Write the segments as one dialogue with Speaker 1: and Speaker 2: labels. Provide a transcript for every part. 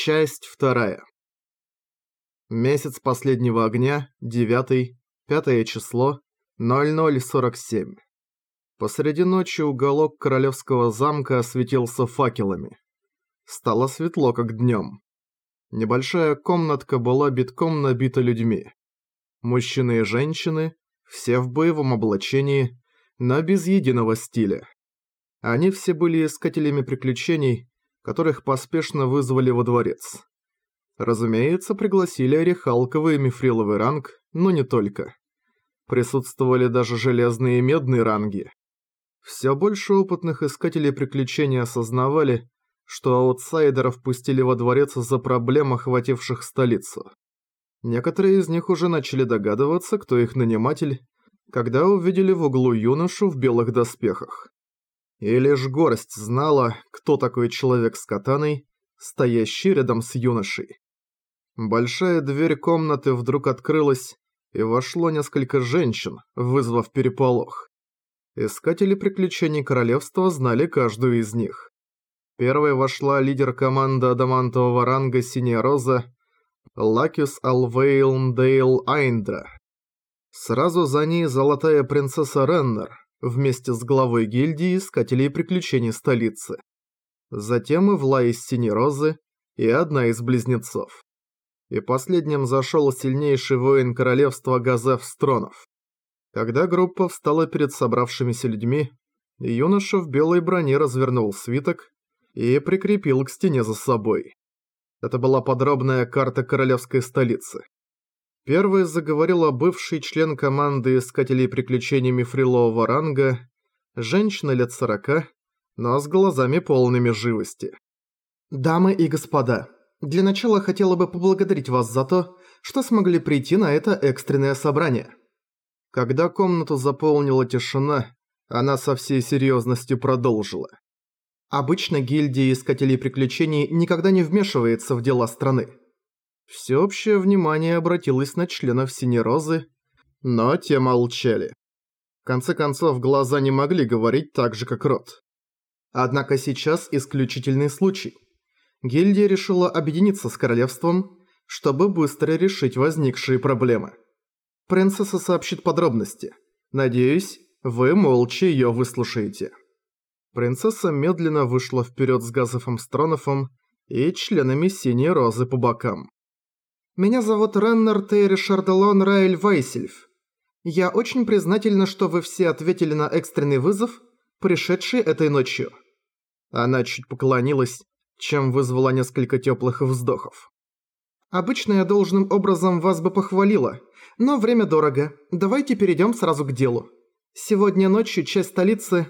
Speaker 1: Часть вторая. Месяц последнего огня, 9, 5 число, 0047. Посреди ночи уголок королевского замка осветился факелами. Стало светло, как днем. Небольшая комнатка была битком набита людьми. Мужчины и женщины, все в боевом облачении, но без единого стиля. Они все были искателями приключений, которых поспешно вызвали во дворец. Разумеется, пригласили орехалковый и мифриловый ранг, но не только. Присутствовали даже железные и медные ранги. Все больше опытных искателей приключений осознавали, что аутсайдеров пустили во дворец из-за проблем, охвативших столицу. Некоторые из них уже начали догадываться, кто их наниматель, когда увидели в углу юношу в белых доспехах. И лишь горсть знала, кто такой человек с катаной, стоящий рядом с юношей. Большая дверь комнаты вдруг открылась, и вошло несколько женщин, вызвав переполох. Искатели приключений королевства знали каждую из них. Первой вошла лидер команды адамантового ранга «Синяя роза» Лакюс Алвейл Дейл Айндра. Сразу за ней золотая принцесса Реннер, вместе с главой гильдии искателей приключений столицы. Затем Ивла из Синей Розы и одна из близнецов. И последним зашел сильнейший воин королевства Газеф Стронов. Когда группа встала перед собравшимися людьми, юноша в белой броне развернул свиток и прикрепил к стене за собой. Это была подробная карта королевской столицы. Первый заговорила бывший член команды искателей приключений мифрилового ранга, женщина лет сорока, но с глазами полными живости.
Speaker 2: «Дамы и господа, для начала хотела бы поблагодарить вас за то, что смогли прийти на это экстренное собрание».
Speaker 1: Когда комнату заполнила тишина, она со всей серьезностью продолжила.
Speaker 2: «Обычно гильдия искателей приключений никогда не вмешивается в дела страны.
Speaker 1: Всеобщее внимание обратилось на членов Синей Розы, но те молчали. В конце концов, глаза не могли говорить так же, как рот. Однако сейчас исключительный случай. Гильдия решила объединиться с королевством, чтобы быстро решить возникшие проблемы. Принцесса сообщит подробности. Надеюсь, вы молча её выслушаете. Принцесса медленно вышла вперед с Газофом Стронофом и членами Синей Розы по бокам.
Speaker 2: Меня зовут Реннер Тейри Шарделон Райль Вайсельф. Я очень признательна, что вы все ответили на экстренный вызов, пришедший этой ночью».
Speaker 1: Она чуть поклонилась, чем вызвала несколько теплых вздохов.
Speaker 2: «Обычно я должным образом вас бы похвалила, но время дорого. Давайте перейдем сразу к делу. Сегодня ночью часть столицы...»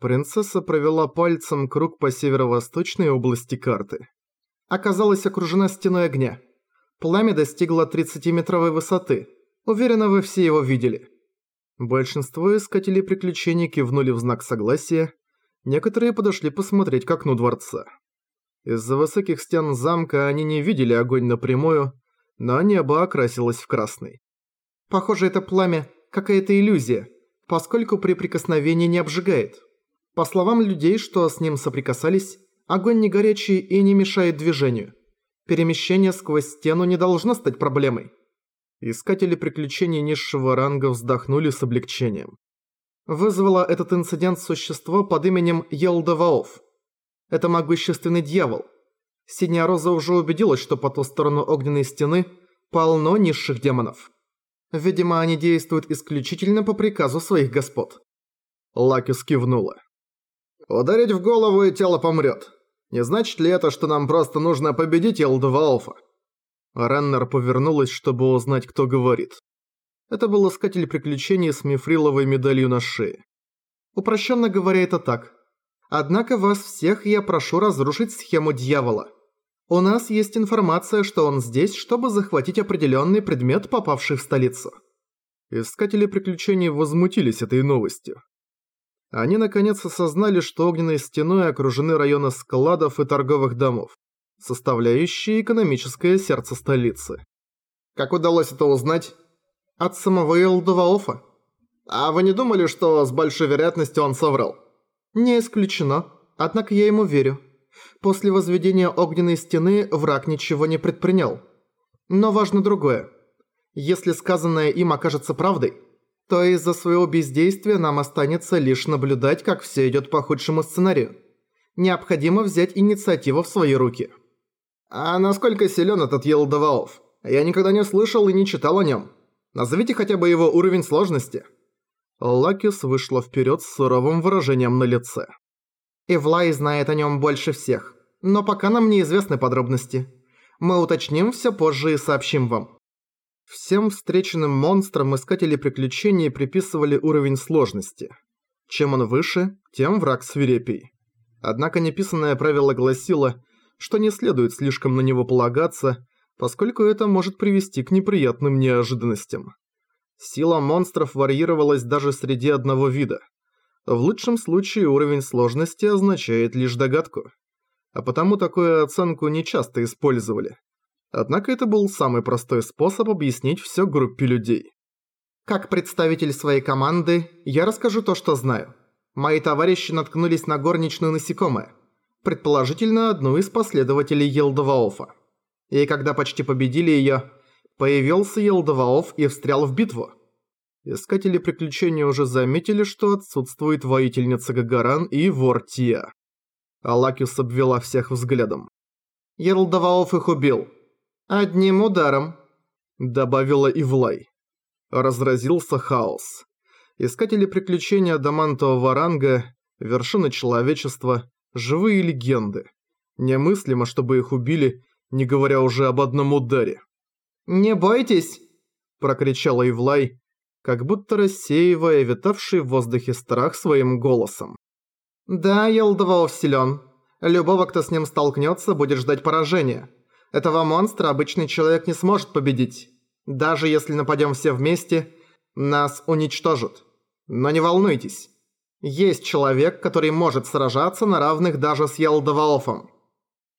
Speaker 1: Принцесса провела пальцем круг по северо-восточной области карты.
Speaker 2: «Оказалась окружена стеной огня. Пламя достигло 30-метровой высоты. Уверена, вы все его видели.
Speaker 1: Большинство искателей приключений кивнули в знак согласия. Некоторые подошли посмотреть к окну дворца. Из-за высоких стен замка они не видели огонь напрямую, но небо окрасилось в красный.
Speaker 2: Похоже, это пламя – какая-то иллюзия, поскольку при прикосновении не обжигает. По словам людей, что с ним соприкасались, огонь не горячий и не мешает движению. Перемещение сквозь стену не должно стать проблемой.
Speaker 1: Искатели приключений низшего ранга вздохнули с облегчением.
Speaker 2: Вызвало этот инцидент существо под именем Елдаваоф. Это могущественный дьявол. Синяя Роза уже убедилась, что по ту сторону огненной стены полно низших демонов. Видимо, они действуют исключительно по приказу своих господ.
Speaker 1: Лакис кивнула. «Ударить в голову и тело помрет. Не значит ли это, что нам просто нужно победить Елдваофа?» Реннер повернулась, чтобы узнать, кто говорит. Это был искатель приключений с мифриловой медалью на шее.
Speaker 2: Упрощенно говоря, это так. Однако вас всех я прошу разрушить схему дьявола. У нас есть информация, что он здесь, чтобы захватить определенный предмет, попавший в столицу.
Speaker 1: Искатели приключений возмутились этой новостью. Они наконец осознали, что огненной стеной окружены районы складов и торговых домов, составляющие экономическое сердце столицы.
Speaker 3: Как удалось это узнать?
Speaker 2: От самого Элдоваофа.
Speaker 3: А вы не думали, что с большой вероятностью он соврал?
Speaker 2: Не исключено. Однако я ему верю. После возведения огненной стены враг ничего не предпринял. Но важно другое. Если сказанное им окажется правдой, то из-за своего бездействия нам останется лишь наблюдать, как все идет по худшему сценарию. Необходимо взять инициативу в свои руки.
Speaker 3: А насколько силен этот Елдаваов? Я никогда не слышал и не читал о нем. Назовите хотя бы его уровень сложности.
Speaker 1: Лакис вышла вперед с суровым выражением на лице.
Speaker 2: Ивлай знает о нем больше всех, но пока нам неизвестны подробности. Мы уточним все позже и сообщим вам.
Speaker 1: Всем встреченным монстрам искатели приключений приписывали уровень сложности. Чем он выше, тем враг свирепей. Однако неписанное правило гласило, что не следует слишком на него полагаться, поскольку это может привести к неприятным неожиданностям. Сила монстров варьировалась даже среди одного вида. В лучшем случае уровень сложности означает лишь догадку. А потому такую оценку не часто использовали. Однако это был самый простой способ объяснить все группе людей.
Speaker 2: Как представитель своей команды, я расскажу то, что знаю. Мои товарищи наткнулись на горничную насекомое, предположительно одну из последователей Елдоваофа. И когда почти победили её, появился Елдоваоф и встрял в битву. Искатели приключений уже заметили, что отсутствует воительница Гагаран и вор Тия. Алакиус обвела всех взглядом. Елдоваоф их убил. «Одним ударом», — добавила Ивлай. Разразился хаос. Искатели приключений адамантового ранга, вершины человечества, живые легенды. Немыслимо, чтобы их убили, не говоря уже об одном ударе. «Не бойтесь!» – прокричала Ивлай, как будто рассеивая витавший в воздухе страх своим голосом. «Да, Елдваов силен. Любого, кто с ним столкнется, будет ждать поражения. Этого монстра обычный человек не сможет победить. Даже если нападем все вместе, нас уничтожат. Но не волнуйтесь. Есть человек, который может сражаться на равных даже с Ялдаваофом.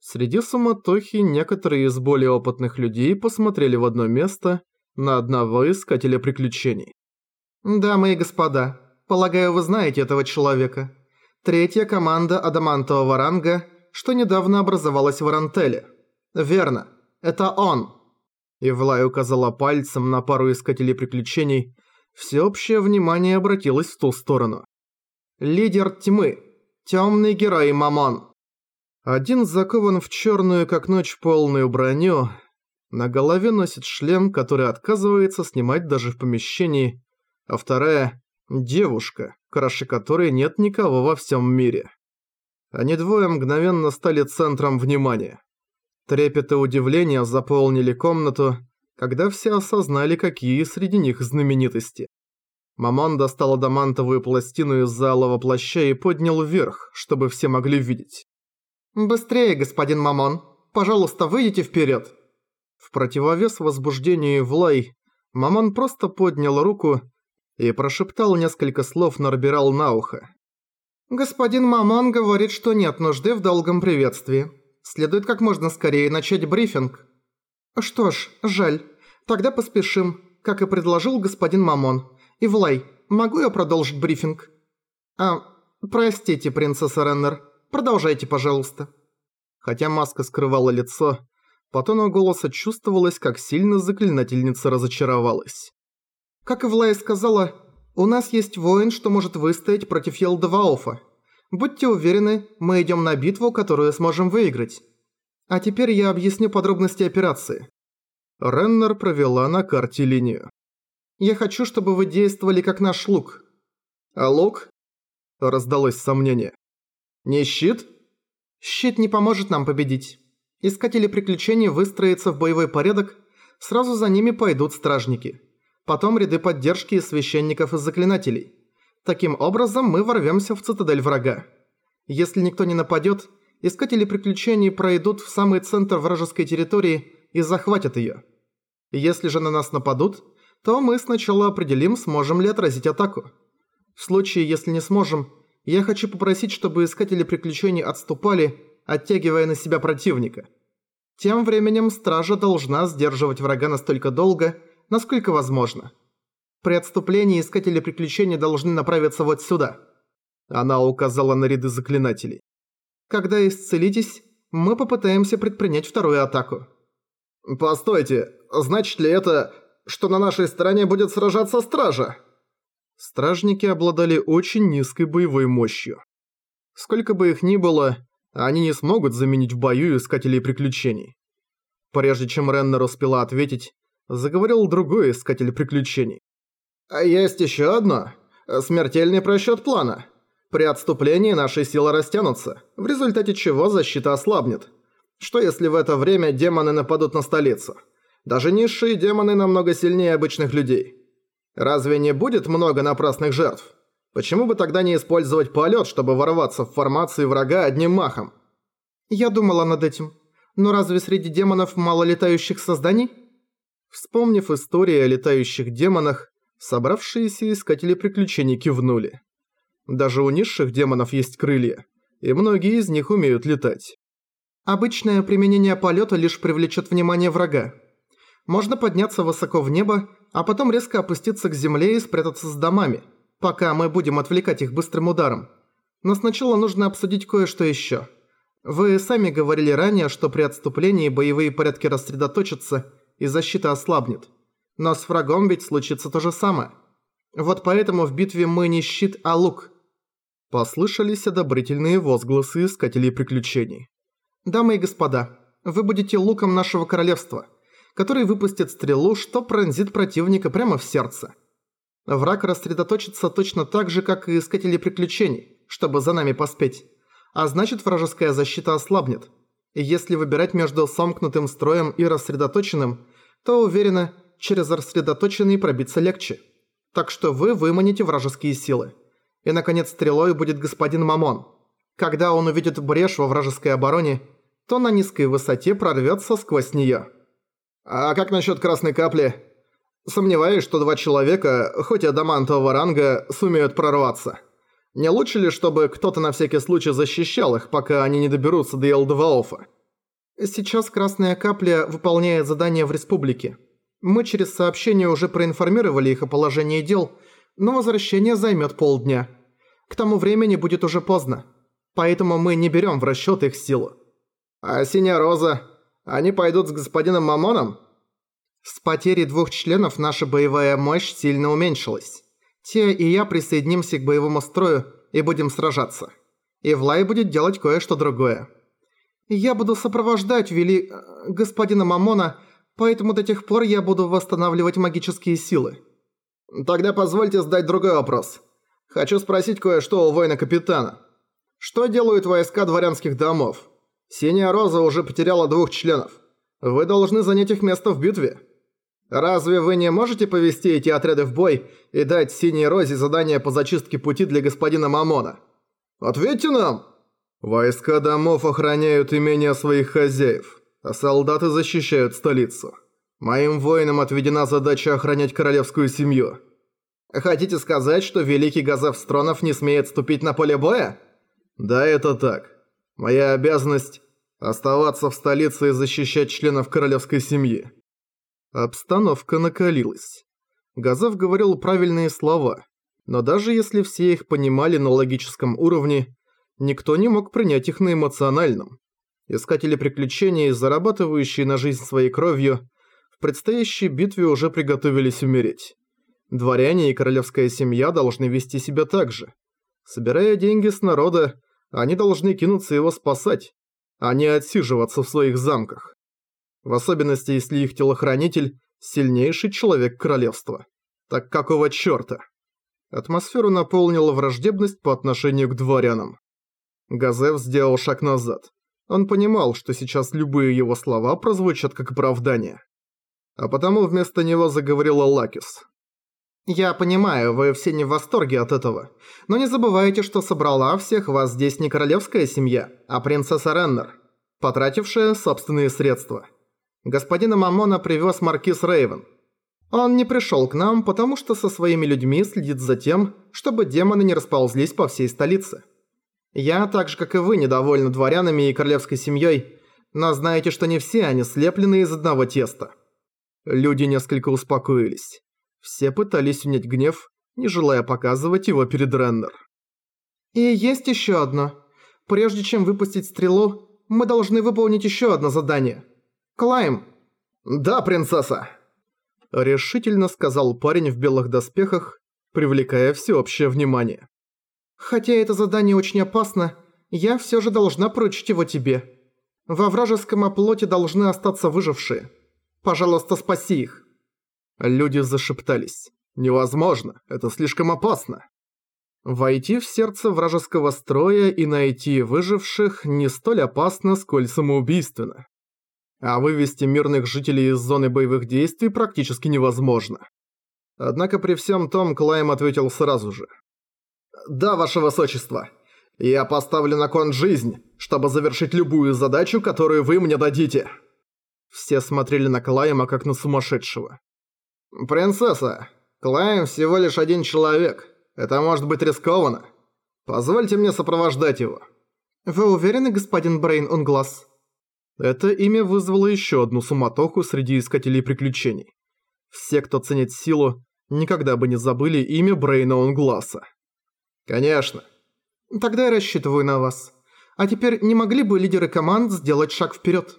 Speaker 2: Среди суматохи некоторые из более опытных людей посмотрели в одно место на одного искателя приключений. «Дамы и господа, полагаю, вы знаете этого человека. Третья команда адамантового ранга, что недавно образовалась в Арантеле. «Верно. Это он!» Ивлай указала пальцем на пару искателей приключений. Всеобщее внимание обратилось в ту сторону. «Лидер тьмы. Темный герой Мамон». Один закован в черную, как ночь, полную броню. На голове носит шлем, который отказывается снимать даже в помещении. А вторая – девушка, краше которой нет никого во всем мире. Они двое мгновенно стали центром внимания. Трепет и удивление заполнили комнату, когда все осознали, какие среди них знаменитости. Мамон достал адамантовую пластину из залого плаща и поднял вверх, чтобы все могли видеть. «Быстрее, господин Мамон! Пожалуйста, выйдите вперед!» В противовес возбуждению Влай, Мамон просто поднял руку и прошептал несколько слов Нарбирал на ухо. «Господин Мамон говорит, что нет нужды в долгом приветствии. Следует как можно скорее начать брифинг. Что ж, жаль. Тогда поспешим, как и предложил господин Мамон. Ивлай, могу я продолжить брифинг? А, простите, принцесса Реннер. Продолжайте, пожалуйста. Хотя маска скрывала лицо, по тону голоса чувствовалось, как сильно заклинательница разочаровалась. Как Ивлай сказала, у нас есть воин, что может выстоять против Елдаваофа. Будьте уверены, мы идем на битву, которую сможем выиграть. А теперь я объясню подробности операции. Реннер провела на карте линию. Я хочу, чтобы вы действовали как наш лук. А лук? Раздалось сомнение. Не щит? Щит не поможет нам победить. Искатели приключений выстроятся в боевой порядок, сразу за ними пойдут стражники. Потом ряды поддержки из священников и заклинателей. Таким образом, мы ворвемся в цитадель врага. Если никто не нападет, искатели приключений пройдут в самый центр вражеской территории и захватят ее. Если же на нас нападут, то мы сначала определим, сможем ли отразить атаку. В случае, если не сможем, я хочу попросить, чтобы искатели приключений отступали, оттягивая на себя противника. Тем временем стража должна сдерживать врага настолько долго, насколько возможно. При отступлении искатели приключений должны направиться вот сюда. Она указала на ряды заклинателей. Когда исцелитесь, мы попытаемся предпринять вторую атаку».
Speaker 3: «Постойте, значит ли это, что на нашей стороне будет сражаться стража?»
Speaker 1: Стражники обладали очень низкой боевой мощью. Сколько бы их ни было, они не смогут заменить в бою искателей приключений. Прежде чем Реннер успела ответить, заговорил другой искатель приключений.
Speaker 3: «А есть еще одно. Смертельный просчет плана. При отступлении наши силы растянутся, в результате чего защита ослабнет. Что если в это время демоны нападут на столицу? Даже низшие демоны намного сильнее обычных людей. Разве не будет много напрасных жертв? Почему бы тогда не использовать полет, чтобы ворваться в формации врага одним махом?
Speaker 2: Я думала над этим. Но разве среди демонов мало летающих созданий?
Speaker 1: Вспомнив историю о летающих демонах, собравшиеся искатели приключений кивнули. Даже у низших демонов есть крылья, и многие из них умеют летать.
Speaker 2: Обычное применение полета лишь привлечет внимание врага. Можно подняться высоко в небо, а потом резко опуститься к земле и спрятаться с домами, пока мы будем отвлекать их быстрым ударом. Но сначала нужно обсудить кое-что еще. Вы сами говорили ранее, что при отступлении боевые порядки рассредоточатся и защита ослабнет. Но с врагом ведь случится то же самое. Вот поэтому в битве мы не щит, а лук.
Speaker 1: Послышались одобрительные возгласы искателей приключений.
Speaker 2: Дамы и господа, вы будете луком нашего королевства, который выпустит стрелу, что пронзит противника прямо в сердце. Враг рассредоточится точно так же, как и искатели приключений, чтобы за нами поспеть. А значит, вражеская защита ослабнет. Если выбирать между сомкнутым строем и рассредоточенным, то, уверена, через рассредоточенный пробиться легче. Так что вы выманите вражеские силы. И, наконец, стрелой будет господин Мамон. Когда он увидит брешь во вражеской обороне, то на низкой высоте прорвется сквозь нее.
Speaker 3: А как насчет красной капли? Сомневаюсь, что два человека, хоть и адамантового ранга, сумеют прорваться. Не лучше ли, чтобы кто-то на всякий случай защищал их, пока они не доберутся до Елдваофа?
Speaker 2: Сейчас красная капля выполняет задание в республике. Мы через сообщение уже проинформировали их о положении дел, но возвращение займет полдня. К тому времени будет уже поздно. Поэтому мы не берем в расчет их силу.
Speaker 3: А Синяя Роза? Они пойдут с господином Мамоном?
Speaker 2: С потерей двух членов наша боевая мощь сильно уменьшилась. Те и я присоединимся к боевому строю и будем сражаться. И Влай будет делать кое-что другое. Я буду сопровождать вели... Э, господина Мамона, поэтому до тех пор я буду восстанавливать магические силы.
Speaker 3: Тогда позвольте задать другой вопрос. Хочу спросить кое-что у воина-капитана. Что делают войска дворянских домов? Синяя Роза уже потеряла двух членов. Вы должны занять их место в битве. Разве вы не можете повести эти отряды в бой и дать Синей Розе задание по зачистке пути для господина Мамона? Ответьте нам! Войска домов охраняют имения своих хозяев, солдаты защищают столицу. Моим воинам отведена задача охранять королевскую семью. Хотите сказать, что великий Газев Стронов не смеет ступить на поле боя? Да, это так. Моя обязанность – оставаться в столице и защищать членов королевской семьи.
Speaker 1: Обстановка накалилась. Газов говорил правильные слова, но даже если все их понимали на логическом уровне, никто не мог принять их на эмоциональном. Искатели приключений, зарабатывающие на жизнь своей кровью, в предстоящей битве уже приготовились умереть. Дворяне и королевская семья должны вести себя так же. Собирая деньги с народа, они должны кинуться его спасать, а не отсиживаться в своих замках. В особенности, если их телохранитель – сильнейший человек королевства. Так какого чёрта? Атмосферу наполнила враждебность по отношению к дворянам. Газев сделал шаг назад. Он понимал, что сейчас любые его слова прозвучат как оправдание. А потому вместо него заговорила Лакис.
Speaker 2: «Я понимаю, вы все не в восторге от этого, но не забывайте, что собрала всех вас здесь не королевская семья, а принцесса Реннер, потратившая собственные средства». Господина Мамона привез маркиз Рейвен. Он не пришел к нам, потому что со своими людьми следит за тем, чтобы демоны не расползлись по всей столице. Я, так же как и вы, недовольна дворянами и королевской семьей, но знаете, что не все они слеплены из одного теста.
Speaker 1: Люди несколько успокоились. Все пытались унять гнев, не желая показывать его перед Реннер.
Speaker 2: И есть еще одно. Прежде чем выпустить стрелу, мы должны выполнить еще одно задание. Клайм!»
Speaker 3: «Да, принцесса!»
Speaker 1: Решительно сказал парень в белых доспехах, привлекая всеобщее внимание.
Speaker 2: «Хотя это задание очень опасно, я все же должна поручить его тебе. Во вражеском оплоте должны остаться выжившие. Пожалуйста, спаси их».
Speaker 1: Люди зашептались. «Невозможно, это слишком опасно». Войти в сердце вражеского строя и найти выживших не столь опасно, сколь самоубийственно. А вывести мирных жителей из зоны боевых действий практически невозможно. Однако при всем том Клайм ответил сразу же.
Speaker 3: «Да, ваше высочество, я поставлю на кон жизнь, чтобы завершить любую задачу, которую вы мне дадите».
Speaker 1: Все смотрели на Клайма как на сумасшедшего.
Speaker 3: «Принцесса, Клайм всего лишь один человек». Это может быть рискованно. Позвольте мне сопровождать его».
Speaker 2: «Вы уверены, господин Брейн Унглас?»
Speaker 1: Это имя вызвало еще одну суматоху среди искателей приключений. Все, кто ценит силу, никогда бы не забыли имя Брейна Унгласа.
Speaker 3: «Конечно».
Speaker 2: «Тогда я рассчитываю на вас. А теперь не могли бы лидеры команд сделать шаг вперед?